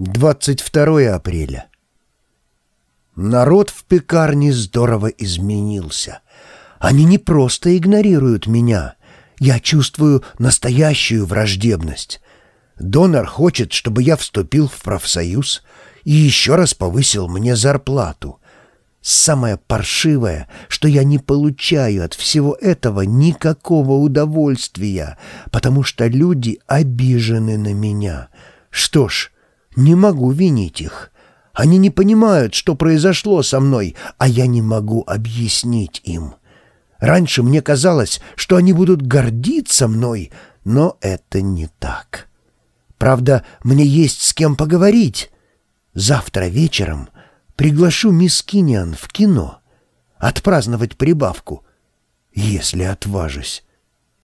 22 апреля. Народ в пекарне здорово изменился. Они не просто игнорируют меня. Я чувствую настоящую враждебность. Донор хочет, чтобы я вступил в профсоюз и еще раз повысил мне зарплату. Самое паршивое, что я не получаю от всего этого никакого удовольствия, потому что люди обижены на меня. Что ж, не могу винить их. Они не понимают, что произошло со мной, а я не могу объяснить им. Раньше мне казалось, что они будут гордиться мной, но это не так. Правда, мне есть с кем поговорить. Завтра вечером приглашу мисс Киниан в кино. Отпраздновать прибавку, если отважусь.